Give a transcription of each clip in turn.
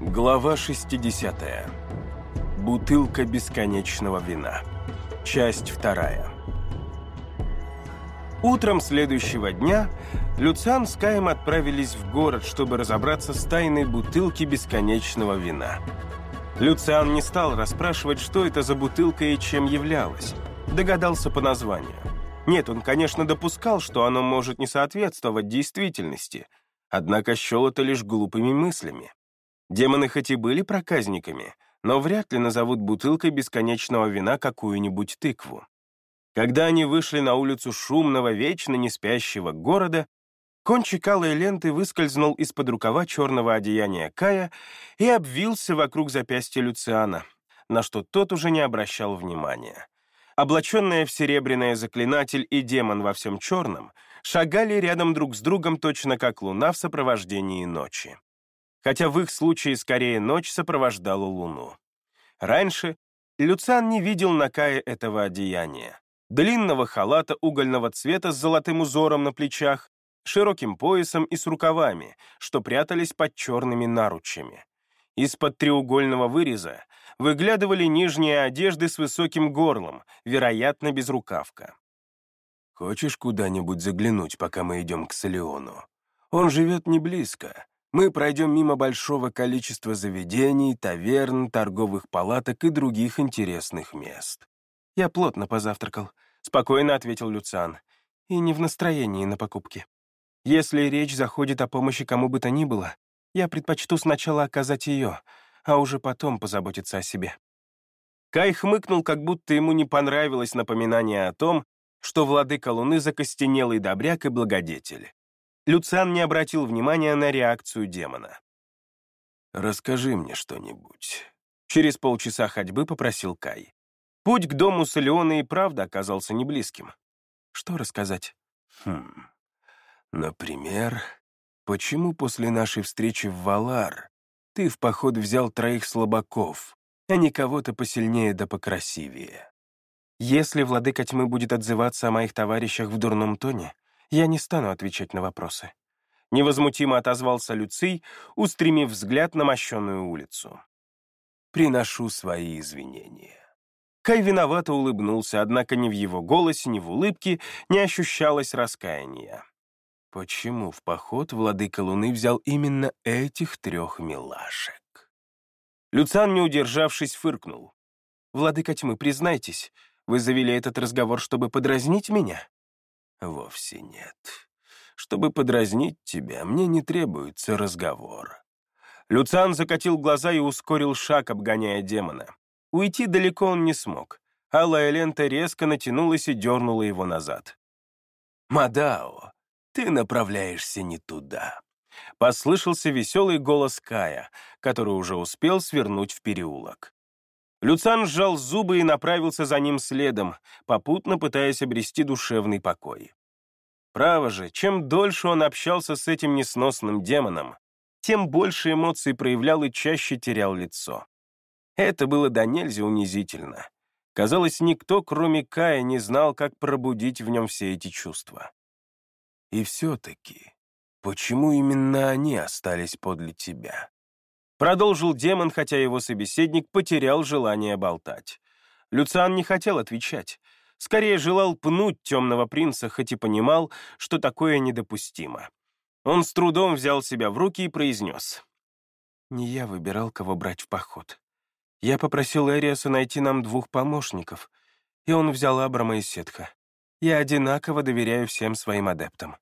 Глава 60. Бутылка бесконечного вина. Часть вторая. Утром следующего дня Люциан с Каем отправились в город, чтобы разобраться с тайной бутылки бесконечного вина. Люциан не стал расспрашивать, что это за бутылка и чем являлась. Догадался по названию. Нет, он, конечно, допускал, что оно может не соответствовать действительности, однако счел это лишь глупыми мыслями. Демоны хоть и были проказниками, но вряд ли назовут бутылкой бесконечного вина какую-нибудь тыкву. Когда они вышли на улицу шумного, вечно не спящего города, кончик алой ленты выскользнул из-под рукава черного одеяния Кая и обвился вокруг запястья Люциана, на что тот уже не обращал внимания. Облаченные в серебряное заклинатель и демон во всем черном шагали рядом друг с другом точно как луна в сопровождении ночи хотя в их случае скорее ночь сопровождала луну. Раньше Люциан не видел на Кае этого одеяния. Длинного халата угольного цвета с золотым узором на плечах, широким поясом и с рукавами, что прятались под черными наручами. Из-под треугольного выреза выглядывали нижние одежды с высоким горлом, вероятно, безрукавка. «Хочешь куда-нибудь заглянуть, пока мы идем к Салиону? Он живет не близко. Мы пройдем мимо большого количества заведений, таверн, торговых палаток и других интересных мест. Я плотно позавтракал, спокойно ответил Люциан, и не в настроении на покупки. Если речь заходит о помощи кому бы то ни было, я предпочту сначала оказать ее, а уже потом позаботиться о себе. Кай хмыкнул, как будто ему не понравилось напоминание о том, что владыка Луны закостенелый добряк и благодетель. Люциан не обратил внимания на реакцию демона. «Расскажи мне что-нибудь». Через полчаса ходьбы попросил Кай. Путь к дому Салиона и правда оказался неблизким. Что рассказать? Хм. Например, почему после нашей встречи в Валар ты в поход взял троих слабаков, а не кого-то посильнее да покрасивее? Если владыка тьмы будет отзываться о моих товарищах в дурном тоне, я не стану отвечать на вопросы. Невозмутимо отозвался Люций, устремив взгляд на мощенную улицу. Приношу свои извинения. Кай виновато улыбнулся, однако ни в его голосе, ни в улыбке не ощущалось раскаяния. Почему в поход владыка Луны взял именно этих трех милашек? Люциан, не удержавшись, фыркнул. «Владыка тьмы, признайтесь, вы завели этот разговор, чтобы подразнить меня?» Вовсе нет. Чтобы подразнить тебя, мне не требуется разговор. Люциан закатил глаза и ускорил шаг, обгоняя демона. Уйти далеко он не смог. Алая лента резко натянулась и дернула его назад. «Мадао, ты направляешься не туда», — послышался веселый голос Кая, который уже успел свернуть в переулок. Люцан сжал зубы и направился за ним следом, попутно пытаясь обрести душевный покой. Право же, чем дольше он общался с этим несносным демоном, тем больше эмоций проявлял и чаще терял лицо. Это было до нельзя унизительно. Казалось, никто, кроме Кая, не знал, как пробудить в нем все эти чувства. И все-таки, почему именно они остались подле тебя? Продолжил демон, хотя его собеседник потерял желание болтать. Люциан не хотел отвечать. Скорее желал пнуть темного принца, хоть и понимал, что такое недопустимо. Он с трудом взял себя в руки и произнес. «Не я выбирал, кого брать в поход. Я попросил Эриаса найти нам двух помощников, и он взял Абрама и Сетха. Я одинаково доверяю всем своим адептам.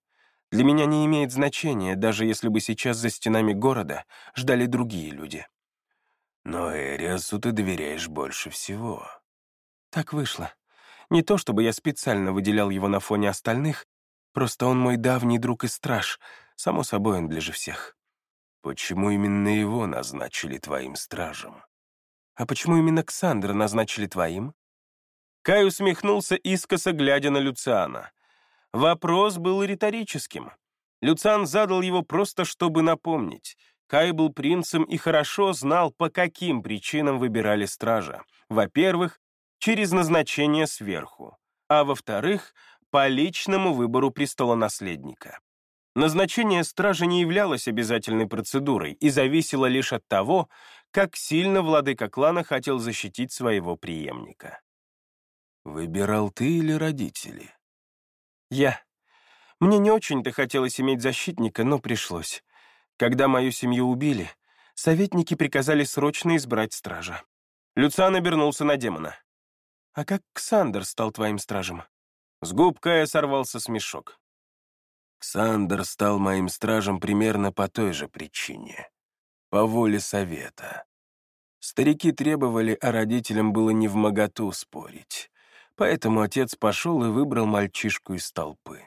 Для меня не имеет значения, даже если бы сейчас за стенами города ждали другие люди. Но Эриасу ты доверяешь больше всего. Так вышло. Не то чтобы я специально выделял его на фоне остальных, просто он мой давний друг и страж, само собой он ближе всех. Почему именно его назначили твоим стражем? А почему именно Ксандра назначили твоим? Кай усмехнулся искоса, глядя на Люциана. Вопрос был риторическим. Люциан задал его просто, чтобы напомнить. Кай был принцем и хорошо знал, по каким причинам выбирали стража. Во-первых, через назначение сверху, а во-вторых, по личному выбору престола наследника. Назначение стражи не являлось обязательной процедурой и зависело лишь от того, как сильно владыка клана хотел защитить своего преемника. «Выбирал ты или родители?» «Я. Мне не очень-то хотелось иметь защитника, но пришлось. Когда мою семью убили, советники приказали срочно избрать стража. Люциан обернулся на демона. «А как Ксандер стал твоим стражем?» С губ Кая сорвался смешок. Ксандер стал моим стражем примерно по той же причине. По воле совета. Старики требовали, а родителям было не в моготу спорить. Поэтому отец пошел и выбрал мальчишку из толпы.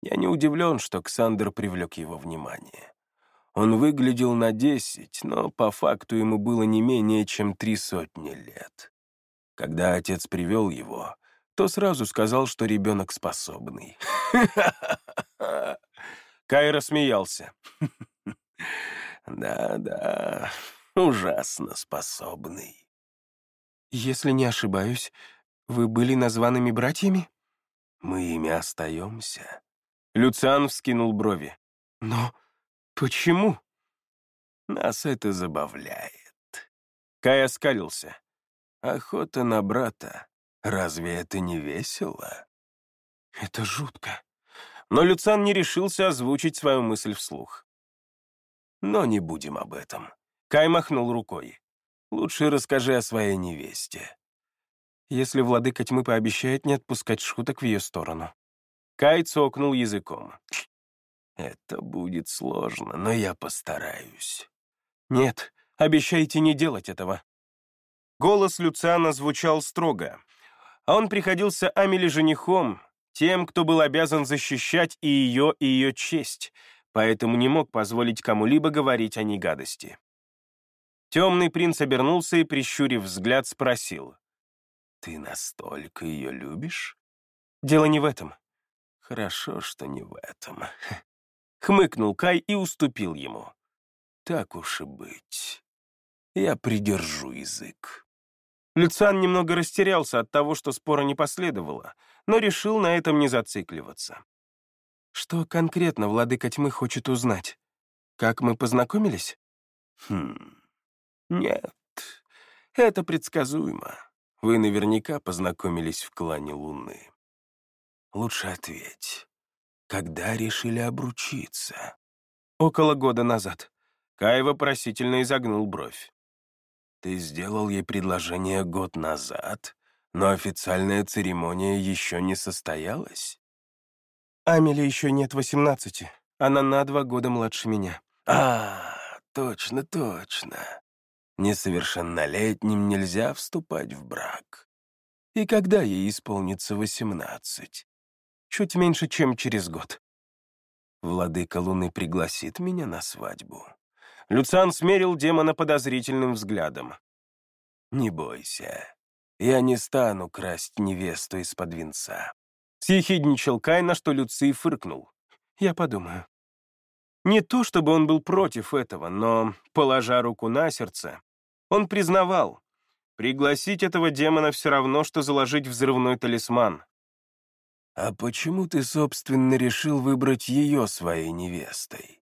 Я не удивлен, что Ксандер привлек его внимание. Он выглядел на десять, но по факту ему было не менее чем три сотни лет. Когда отец привел его, то сразу сказал, что ребенок способный. Кай рассмеялся. Да-да, ужасно способный. Если не ошибаюсь, вы были названными братьями? Мы ими остаемся. Люциан вскинул брови. Но почему? Нас это забавляет. Кай оскалился. Охота на брата. Разве это не весело? Это жутко. Но Люцан не решился озвучить свою мысль вслух. Но не будем об этом. Кай махнул рукой. Лучше расскажи о своей невесте. Если владыка тьмы пообещает не отпускать шуток в ее сторону. Кай цокнул языком. Это будет сложно, но я постараюсь. Нет, обещайте не делать этого. Голос Люциана звучал строго, а он приходился Амеле женихом, тем, кто был обязан защищать и ее, и ее честь, поэтому не мог позволить кому-либо говорить о ней гадости. Темный принц обернулся и, прищурив взгляд, спросил. «Ты настолько ее любишь?» «Дело не в этом». «Хорошо, что не в этом». Хмыкнул Кай и уступил ему. «Так уж и быть. Я придержу язык». Люциан немного растерялся от того, что спора не последовало, но решил на этом не зацикливаться. «Что конкретно владыка тьмы хочет узнать? Как мы познакомились?» «Хм... Нет, это предсказуемо. Вы наверняка познакомились в клане Луны. Лучше ответь. Когда решили обручиться?» «Около года назад». Кай вопросительно изогнул бровь. Ты сделал ей предложение год назад, но официальная церемония еще не состоялась? Амели еще нет восемнадцати. Она на два года младше меня. А, точно, точно. Несовершеннолетним нельзя вступать в брак. И когда ей исполнится восемнадцать? Чуть меньше, чем через год. Владыка Луны пригласит меня на свадьбу. Люциан смерил демона подозрительным взглядом. «Не бойся, я не стану красть невесту из-под венца». Съехидничал Кай, на что Люций фыркнул. «Я подумаю». Не то чтобы он был против этого, но, положа руку на сердце, он признавал, пригласить этого демона все равно, что заложить взрывной талисман. «А почему ты, собственно, решил выбрать ее своей невестой?»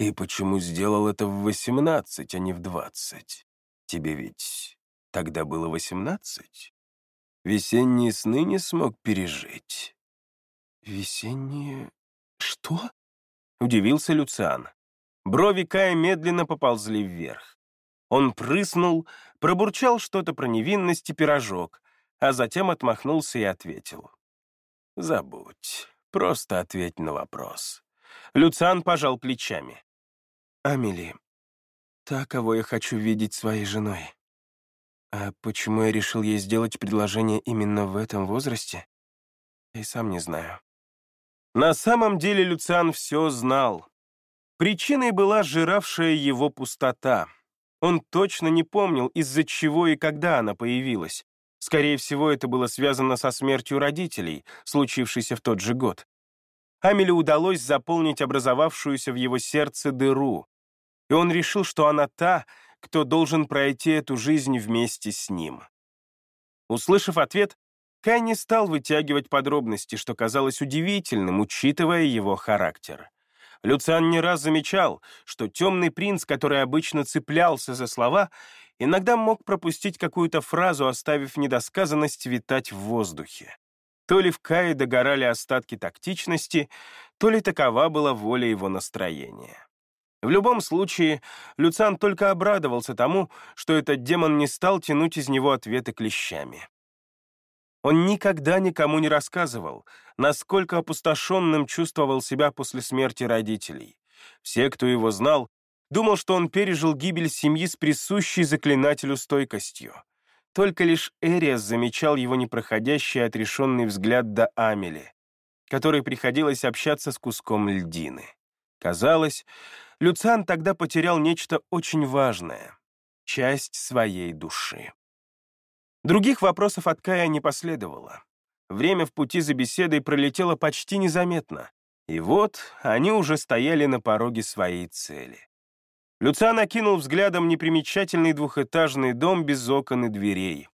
И почему сделал это в восемнадцать, а не в двадцать? Тебе ведь тогда было восемнадцать? Весенние сны не смог пережить. Весенние... что? Удивился Люциан. Брови Кая медленно поползли вверх. Он прыснул, пробурчал что-то про невинность и пирожок, а затем отмахнулся и ответил. «Забудь, просто ответь на вопрос». Люциан пожал плечами. Амели, та, кого я хочу видеть своей женой. А почему я решил ей сделать предложение именно в этом возрасте? Я и сам не знаю. На самом деле Люциан все знал. Причиной была жиравшая его пустота. Он точно не помнил, из-за чего и когда она появилась. Скорее всего, это было связано со смертью родителей, случившейся в тот же год. Амеле удалось заполнить образовавшуюся в его сердце дыру, и он решил, что она та, кто должен пройти эту жизнь вместе с ним. Услышав ответ, Кай не стал вытягивать подробности, что казалось удивительным, учитывая его характер. Люциан не раз замечал, что темный принц, который обычно цеплялся за слова, иногда мог пропустить какую-то фразу, оставив недосказанность витать в воздухе. То ли в Кае догорали остатки тактичности, то ли такова была воля его настроения. В любом случае, Люциан только обрадовался тому, что этот демон не стал тянуть из него ответы клещами. Он никогда никому не рассказывал, насколько опустошенным чувствовал себя после смерти родителей. Все, кто его знал, думал, что он пережил гибель семьи с присущей заклинателю стойкостью. Только лишь Эриас замечал его непроходящий отрешенный взгляд до Амели, которой приходилось общаться с куском льдины. Казалось, Люциан тогда потерял нечто очень важное — часть своей души. Других вопросов от Кая не последовало. Время в пути за беседой пролетело почти незаметно, и вот они уже стояли на пороге своей цели. Люциан окинул взглядом непримечательный двухэтажный дом без окон и дверей.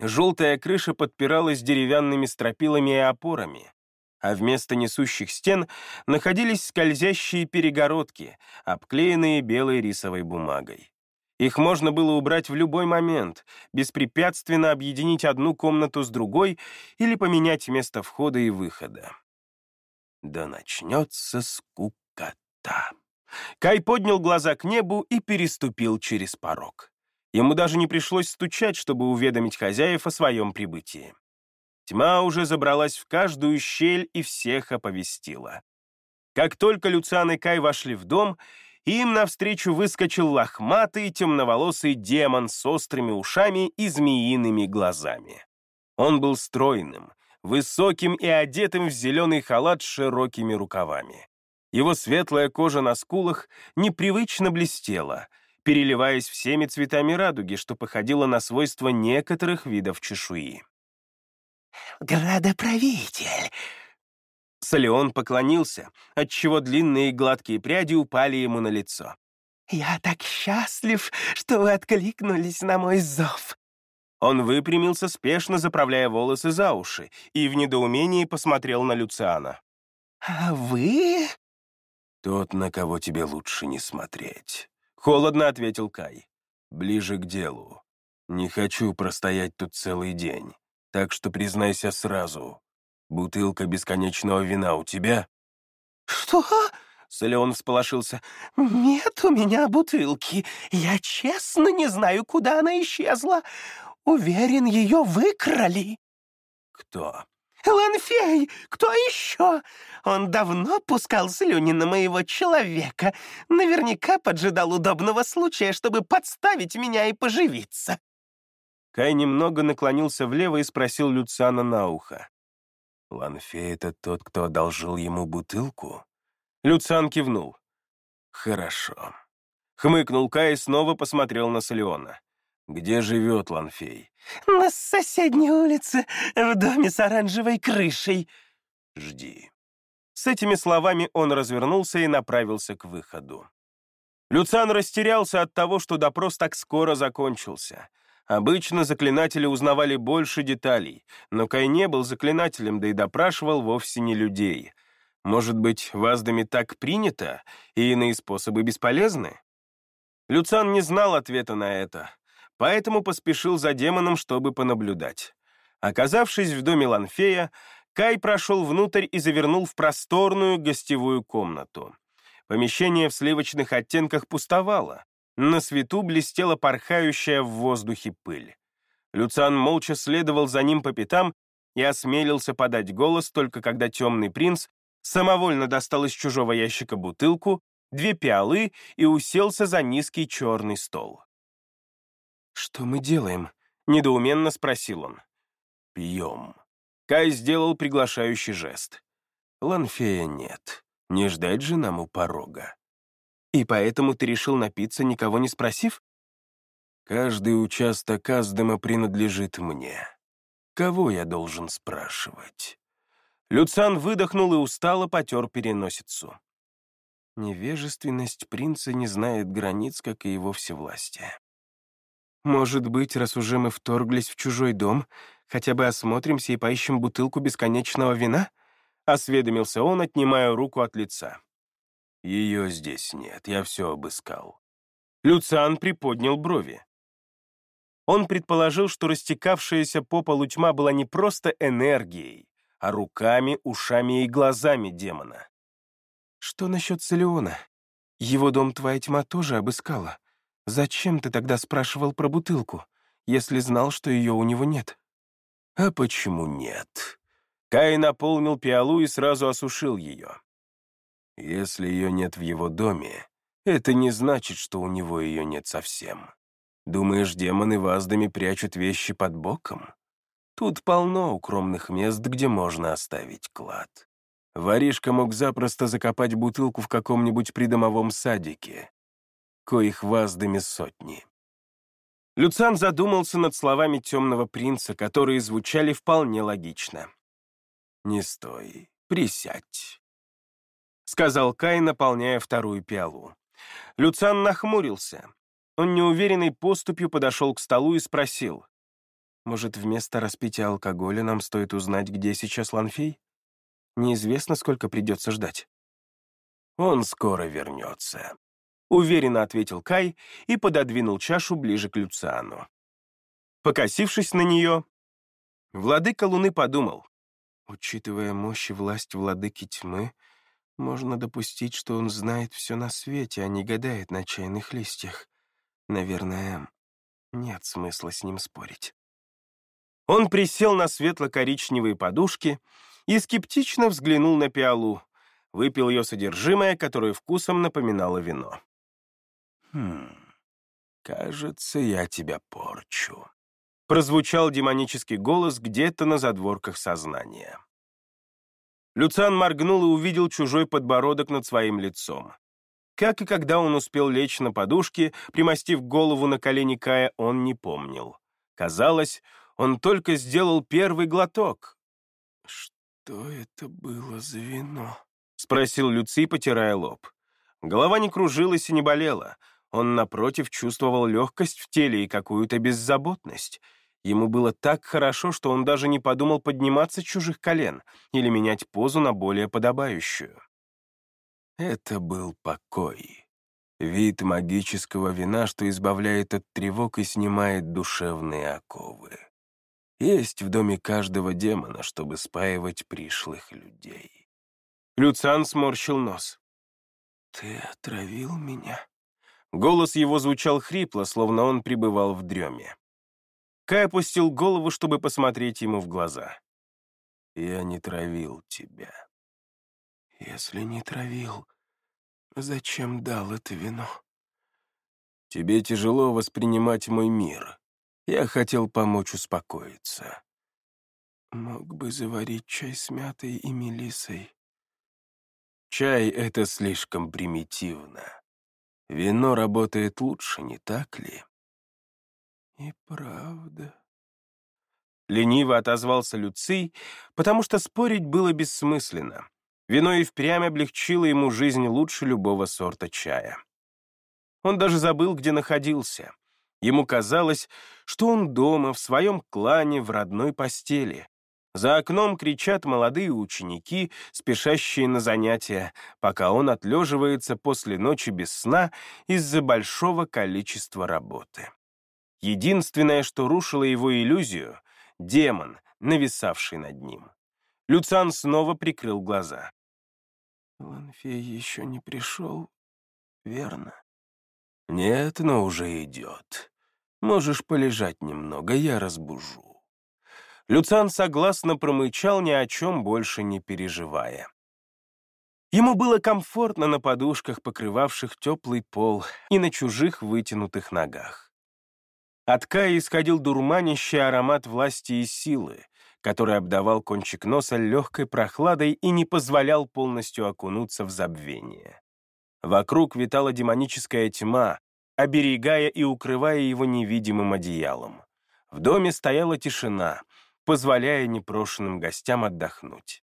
Желтая крыша подпиралась деревянными стропилами и опорами, а вместо несущих стен находились скользящие перегородки, обклеенные белой рисовой бумагой. Их можно было убрать в любой момент, беспрепятственно объединить одну комнату с другой или поменять место входа и выхода. Да начнется скукота. Кай поднял глаза к небу и переступил через порог. Ему даже не пришлось стучать, чтобы уведомить хозяев о своем прибытии. Тьма уже забралась в каждую щель и всех оповестила. Как только Люциан и Кай вошли в дом, им навстречу выскочил лохматый темноволосый демон с острыми ушами и змеиными глазами. Он был стройным, высоким и одетым в зеленый халат с широкими рукавами. Его светлая кожа на скулах непривычно блестела, переливаясь всеми цветами радуги, что походило на свойства некоторых видов чешуи. «Градоправитель!» Салеон поклонился, отчего длинные гладкие пряди упали ему на лицо. «Я так счастлив, что вы откликнулись на мой зов!» Он выпрямился, спешно заправляя волосы за уши, и в недоумении посмотрел на Люциана. «А вы?» «Тот, на кого тебе лучше не смотреть», — холодно ответил Кай. «Ближе к делу. Не хочу простоять тут целый день, так что признайся сразу, Бутылка бесконечного вина у тебя?» «Что?» — Солеон всполошился. «Нет у меня бутылки. Я честно не знаю, куда она исчезла. Уверен, ее выкрали». «Кто?» «Ланфей! Кто еще? Он давно пускал слюни на моего человека. Наверняка поджидал удобного случая, чтобы подставить меня и поживиться». Кай немного наклонился влево и спросил Люциана на ухо. Ланфей — это тот, кто одолжил ему бутылку? Люциан кивнул. Хорошо. Хмыкнул Кай и снова посмотрел на Солеона. «Где живет Ланфей?» «На соседней улице, в доме с оранжевой крышей». «Жди». С этими словами он развернулся и направился к выходу. Люциан растерялся от того, что допрос так скоро закончился — Обычно заклинатели узнавали больше деталей, но Кай не был заклинателем, да и допрашивал вовсе не людей. Может быть, в Аздаме так принято, и иные способы бесполезны? Люцан не знал ответа на это, поэтому поспешил за демоном, чтобы понаблюдать. Оказавшись в доме Ланфея, Кай прошел внутрь и завернул в просторную гостевую комнату. Помещение в сливочных оттенках пустовало. На свету блестела порхающая в воздухе пыль. Люциан молча следовал за ним по пятам и осмелился подать голос только когда темный принц самовольно достал из чужого ящика бутылку, две пиалы и уселся за низкий черный стол. «Что мы делаем?» — недоуменно спросил он. «Пьем». Кай сделал приглашающий жест. «Ланфея нет. Не ждать же нам у порога». И поэтому ты решил напиться, никого не спросив? Каждый участок Аздема принадлежит мне. Кого я должен спрашивать? Люцан выдохнул и устало потер переносицу. Невежественность принца не знает границ, как и его всевластие. Может быть, раз уже мы вторглись в чужой дом, хотя бы осмотримся и поищем бутылку бесконечного вина? Осведомился он, отнимая руку от лица. Ее здесь нет, я все обыскал. Люциан приподнял брови. Он предположил, что растекавшаяся по полу тьма была не просто энергией, а руками, ушами и глазами демона. «Что насчет Целиона? Его дом твоя тьма тоже обыскала. Зачем ты тогда спрашивал про бутылку, если знал, что ее у него нет?» «А почему нет?» Кай наполнил пиалу и сразу осушил ее. «Если ее нет в его доме, это не значит, что у него ее нет совсем. Думаешь, демоны ваздами прячут вещи под боком? Тут полно укромных мест, где можно оставить клад. Воришка мог запросто закопать бутылку в каком-нибудь придомовом садике, коих ваздами сотни. Люцан задумался над словами темного принца, которые звучали вполне логично. «Не стой, присядь», — сказал Кай, наполняя вторую пиалу. Люцан нахмурился. Он неуверенной поступью подошел к столу и спросил. «Может, вместо распития алкоголя нам стоит узнать, где сейчас Ланфей? Неизвестно, сколько придется ждать». «Он скоро вернется», — уверенно ответил Кай и пододвинул чашу ближе к Люциану. Покосившись на нее, владыка Луны подумал. «Учитывая мощь и власть владыки тьмы, можно допустить, что он знает все на свете, а не гадает на чайных листьях. Наверное, нет смысла с ним спорить. Он присел на светло-коричневые подушки и скептично взглянул на пиалу, выпил ее содержимое, которое вкусом напоминало вино. «Хм, кажется, я тебя порчу», — прозвучал демонический голос где-то на задворках сознания. Люциан моргнул и увидел чужой подбородок над своим лицом. Как и когда он успел лечь на подушке, примостив голову на колени Кая, он не помнил. Казалось, он только сделал первый глоток. «Что это было за вино?» — спросил Люций, потирая лоб. Голова не кружилась и не болела. Он, напротив, чувствовал легкость в теле и какую-то беззаботность. Ему было так хорошо, что он даже не подумал подниматься чужих колен или менять позу на более подобающую. Это был покой. Вид магического вина, что избавляет от тревог и снимает душевные оковы. Есть в доме каждого демона, чтобы спаивать пришлых людей. Люциан сморщил нос. «Ты отравил меня?» Голос его звучал хрипло, словно он пребывал в дреме. Кай опустил голову, чтобы посмотреть ему в глаза. «Я не травил тебя. Если не травил, зачем дал это вино? Тебе тяжело воспринимать мой мир. Я хотел помочь успокоиться. Мог бы заварить чай с мятой и мелисой. Чай — это слишком примитивно. Вино работает лучше, не так ли? И правда. Лениво отозвался Люций, потому что спорить было бессмысленно. Вино и впрямь облегчило ему жизнь лучше любого сорта чая. Он даже забыл, где находился. Ему казалось, что он дома, в своем клане, в родной постели. За окном кричат молодые ученики, спешащие на занятия, пока он отлеживается после ночи без сна из-за большого количества работы. Единственное, что рушило его иллюзию — демон, нависавший над ним. Люциан снова прикрыл глаза. «Ланфей еще не пришел, верно?» «Нет, но уже идет. Можешь полежать немного, я разбужу». Люциан согласно промычал, ни о чем больше не переживая. Ему было комфортно на подушках, покрывавших теплый пол, и на чужих вытянутых ногах. От Кая исходил дурманящий аромат власти и силы, который обдавал кончик носа легкой прохладой и не позволял полностью окунуться в забвение. Вокруг витала демоническая тьма, оберегая и укрывая его невидимым одеялом. В доме стояла тишина, позволяя непрошенным гостям отдохнуть.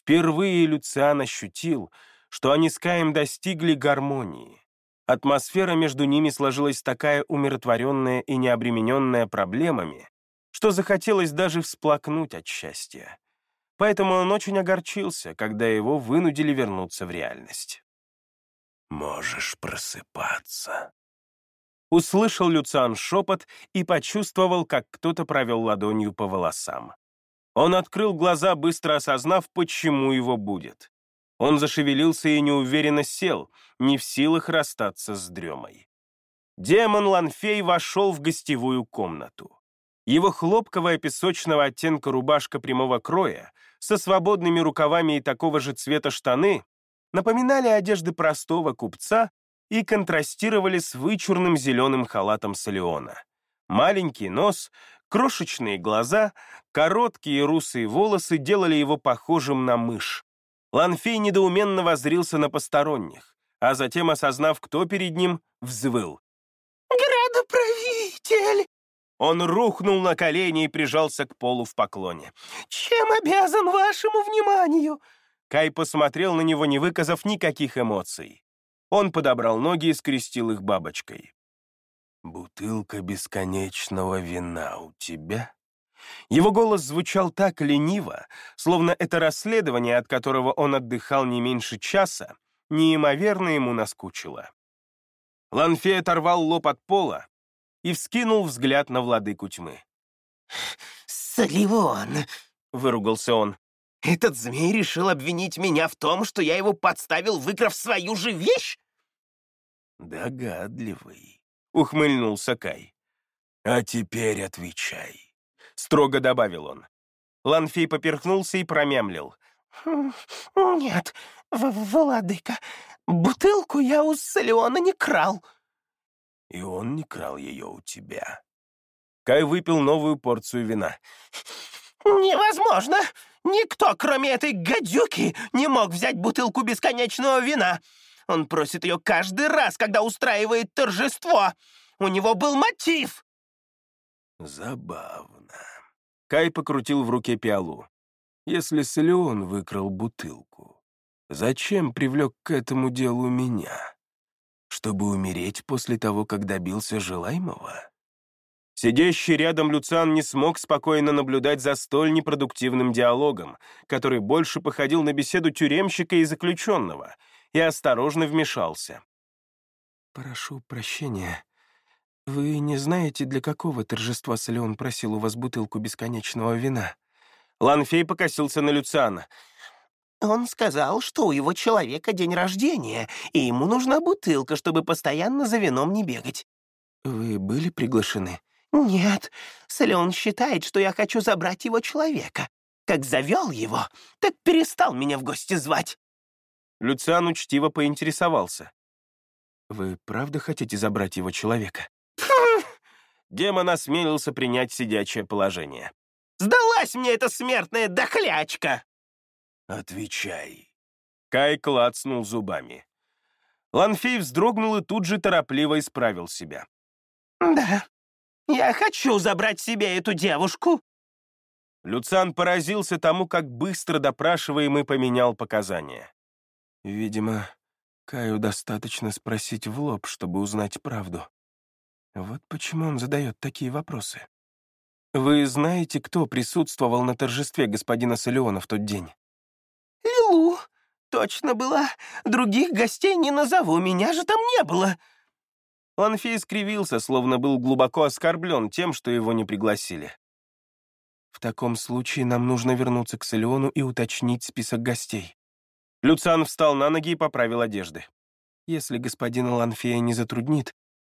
Впервые Люциан ощутил, что они с Каем достигли гармонии. Атмосфера между ними сложилась такая умиротворенная и необремененная проблемами, что захотелось даже всплакнуть от счастья. Поэтому он очень огорчился, когда его вынудили вернуться в реальность. можешь просыпаться». Услышал Люциан шепот и почувствовал, как кто-то провел ладонью по волосам. Он открыл глаза, быстро осознав, почему его будет. Он зашевелился и неуверенно сел, не в силах расстаться с дремой. Демон Ланфей вошел в гостевую комнату. Его хлопковая песочного оттенка рубашка прямого кроя со свободными рукавами и такого же цвета штаны напоминали одежды простого купца и контрастировали с вычурным зеленым халатом Салиона. Маленький нос, крошечные глаза, короткие русые волосы делали его похожим на мышь. Ланфей недоуменно воззрился на посторонних, а затем, осознав, кто перед ним, взвыл. «Градоправитель!» Он рухнул на колени и прижался к полу в поклоне. «Чем обязан вашему вниманию?» Кай посмотрел на него, не выказав никаких эмоций. Он подобрал ноги и скрестил их бабочкой. «Бутылка бесконечного вина у тебя?» Его голос звучал так лениво, словно это расследование, от которого он отдыхал не меньше часа, неимоверно ему наскучило. Ланфей оторвал лоб от пола и вскинул взгляд на владыку тьмы. «Саливон!» — выругался он. «Этот змей решил обвинить меня в том, что я его подставил, выкрав свою же вещь?» «Догадливый», — ухмыльнулся Кай. «А теперь отвечай», — строго добавил он. Ланфей поперхнулся и промямлил. «Хм, «Нет, владыка, бутылку я у Салиона не крал» и он не крал ее у тебя. Кай выпил новую порцию вина. «Невозможно! Никто, кроме этой гадюки, не мог взять бутылку бесконечного вина. Он просит ее каждый раз, когда устраивает торжество. У него был мотив!» «Забавно». Кай покрутил в руке пиалу. «Если Селион выкрал бутылку, зачем привлек к этому делу меня?» чтобы умереть после того, как добился желаемого? Сидящий рядом Люциан не смог спокойно наблюдать за столь непродуктивным диалогом, который больше походил на беседу тюремщика и заключенного, и осторожно вмешался. «Прошу прощения. Вы не знаете, для какого торжества Солеон просил у вас бутылку бесконечного вина?» Ланфей покосился на Люциана — он сказал, что у его человека день рождения, и ему нужна бутылка, чтобы постоянно за вином не бегать. Вы были приглашены? Нет. Солеон считает, что я хочу забрать его человека. Как завел его, так перестал меня в гости звать. Люциан учтиво поинтересовался. «Вы правда хотите забрать его человека?» Демон осмелился принять сидячее положение. «Сдалась мне эта смертная дохлячка!» «Отвечай!» Кай клацнул зубами. Ланфей вздрогнул и тут же торопливо исправил себя. «Да, я хочу забрать себе эту девушку!» Люциан поразился тому, как быстро допрашиваемый поменял показания. «Видимо, Каю достаточно спросить в лоб, чтобы узнать правду. Вот почему он задает такие вопросы. Вы знаете, кто присутствовал на торжестве господина Солеона в тот день?» Лилу, точно была. Других гостей не назову, меня же там не было». Ланфей скривился, словно был глубоко оскорблен тем, что его не пригласили. «В таком случае нам нужно вернуться к Салиону и уточнить список гостей». Люциан встал на ноги и поправил одежды. «Если господина Ланфея не затруднит,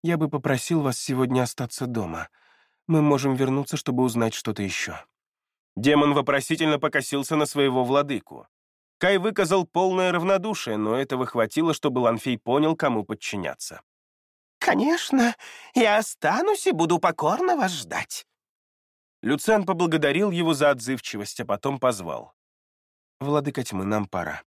я бы попросил вас сегодня остаться дома. Мы можем вернуться, чтобы узнать что-то еще». Демон вопросительно покосился на своего владыку. Кай выказал полное равнодушие, но этого хватило, чтобы Ланфей понял, кому подчиняться. «Конечно, я останусь и буду покорно вас ждать». Люцен поблагодарил его за отзывчивость, а потом позвал. «Владыка тьмы, нам пора».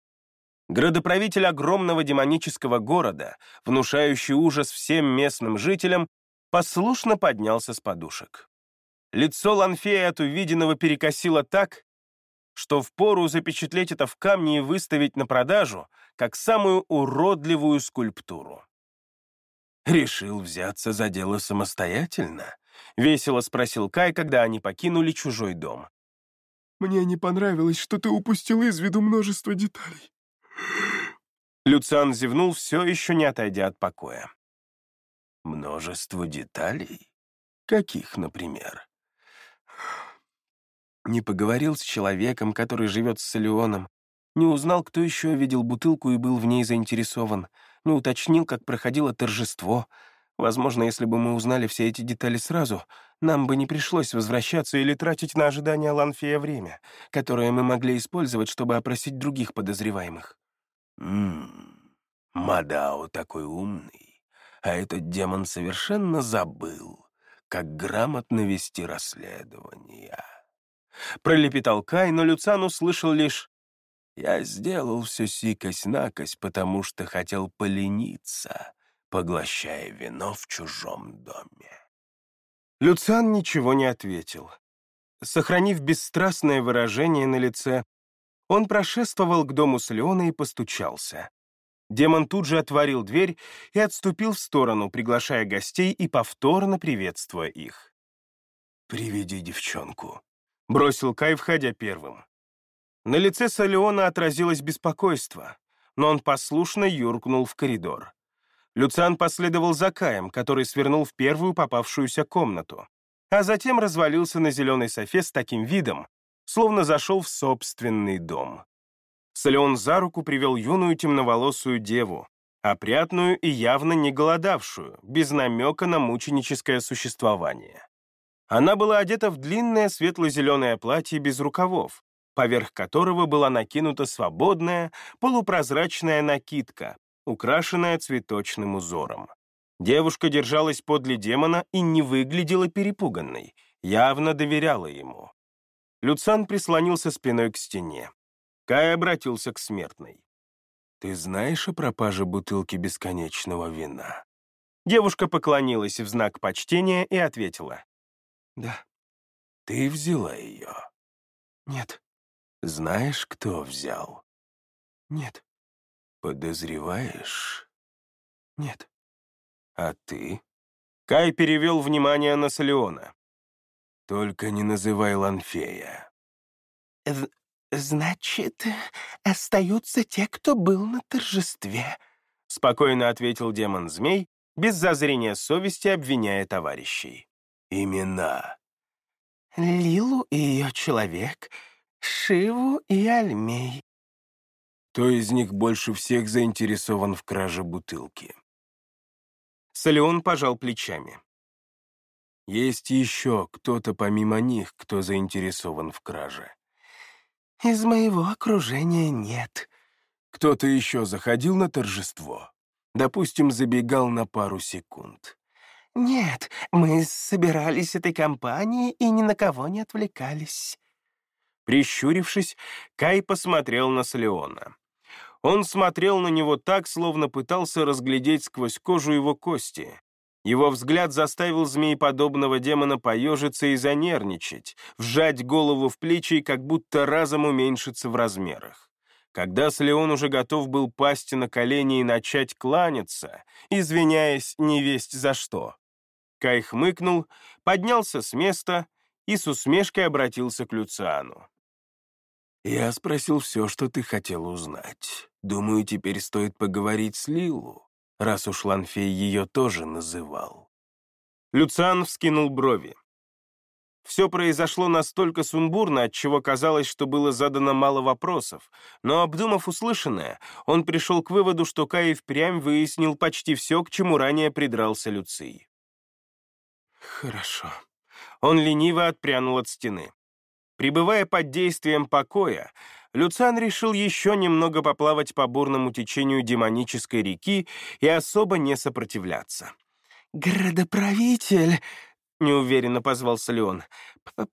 Градоправитель огромного демонического города, внушающий ужас всем местным жителям, послушно поднялся с подушек. Лицо Ланфея от увиденного перекосило так, что впору запечатлеть это в камне и выставить на продажу, как самую уродливую скульптуру. «Решил взяться за дело самостоятельно?» — весело спросил Кай, когда они покинули чужой дом. «Мне не понравилось, что ты упустил из виду множество деталей. Люциан зевнул, все еще не отойдя от покоя. «Множество деталей? Каких, например?» Не поговорил с человеком, который живет с Леоном, не узнал, кто еще видел бутылку и был в ней заинтересован, не уточнил, как проходило торжество. Возможно, если бы мы узнали все эти детали сразу, нам бы не пришлось возвращаться или тратить на ожидание Ланфея время, которое мы могли использовать, чтобы опросить других подозреваемых. «Ммм, Мадао такой умный, а этот демон совершенно забыл, как грамотно вести расследование». Пролепетал Кай, но Люцан услышал лишь «Я сделал все сикось-накось, потому что хотел полениться, поглощая вино в чужом доме». Люциан ничего не ответил. Сохранив бесстрастное выражение на лице, он прошествовал к дому с Леона и постучался. Демон тут же отворил дверь и отступил в сторону, приглашая гостей и повторно приветствуя их. «Приведи девчонку», — бросил Кай, входя первым. На лице Салеона отразилось беспокойство, но он послушно юркнул в коридор. Люциан последовал за Каем, который свернул в первую попавшуюся комнату, а затем развалился на зеленой софе с таким видом, словно зашел в собственный дом. Салеон за руку привел юную темноволосую деву, опрятную и явно не голодавшую, без намека на мученическое существование. Она была одета в длинное светло-зеленое платье без рукавов, поверх которого была накинута свободная, полупрозрачная накидка, украшенная цветочным узором. Девушка держалась подле демона и не выглядела перепуганной, явно доверяла ему. Люцан прислонился спиной к стене. Кай обратился к смертной. «Ты знаешь о пропаже бутылки бесконечного вина?» Девушка поклонилась в знак почтения и ответила. «Да». «Ты взяла ее?» «Нет». «Знаешь, кто взял?» «Нет». «Подозреваешь?» «Нет». «А ты?» Кай перевел внимание на Солеона. «Только не называй Ланфея». «Значит, остаются те, кто был на торжестве», — спокойно ответил демон-змей, без зазрения совести обвиняя товарищей. «Имена». «Лилу и ее человек, Шиву и Альмей». Кто из них больше всех заинтересован в краже бутылки? Солеон пожал плечами. Есть еще кто-то помимо них, кто заинтересован в краже. Из моего окружения нет. Кто-то еще заходил на торжество? Допустим, забегал на пару секунд. Нет, мы собирались этой компанией и ни на кого не отвлекались. Прищурившись, Кай посмотрел на Солеона. Он смотрел на него так, словно пытался разглядеть сквозь кожу его кости. Его взгляд заставил змееподобного демона поежиться и занервничать, вжать голову в плечи и как будто разом уменьшиться в размерах. Когда Слеон уже готов был пасть на колени и начать кланяться, извиняясь невесть за что, Кай хмыкнул, поднялся с места и с усмешкой обратился к Люциану. «Я спросил все, что ты хотел узнать. Думаю, теперь стоит поговорить с Лилу раз уж Ланфей ее тоже называл. Люциан вскинул брови. Все произошло настолько сумбурно, отчего казалось, что было задано мало вопросов, но, обдумав услышанное, он пришел к выводу, что Кай впрямь выяснил почти все, к чему ранее придрался Люций. «Хорошо». Он лениво отпрянул от стены. Пребывая под действием покоя, Люциан решил еще немного поплавать по бурному течению демонической реки и особо не сопротивляться. «Градоправитель!» — неуверенно позвался Леон.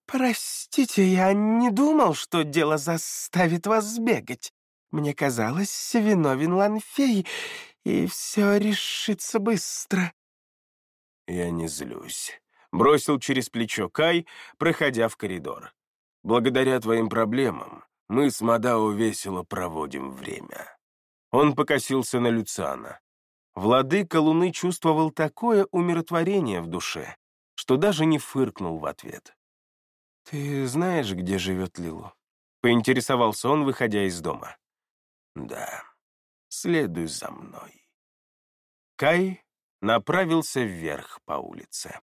«Простите, я не думал, что дело заставит вас сбегать. Мне казалось, виновен Ланфей, и все решится быстро». «Я не злюсь», — бросил через плечо Кай, проходя в коридор. «Благодаря твоим проблемам мы с Мадао весело проводим время». Он покосился на Люциана. Владыка Луны чувствовал такое умиротворение в душе, что даже не фыркнул в ответ. «Ты знаешь, где живет Лилу?» — поинтересовался он, выходя из дома. «Да». Следуй за мной». Кай направился вверх по улице.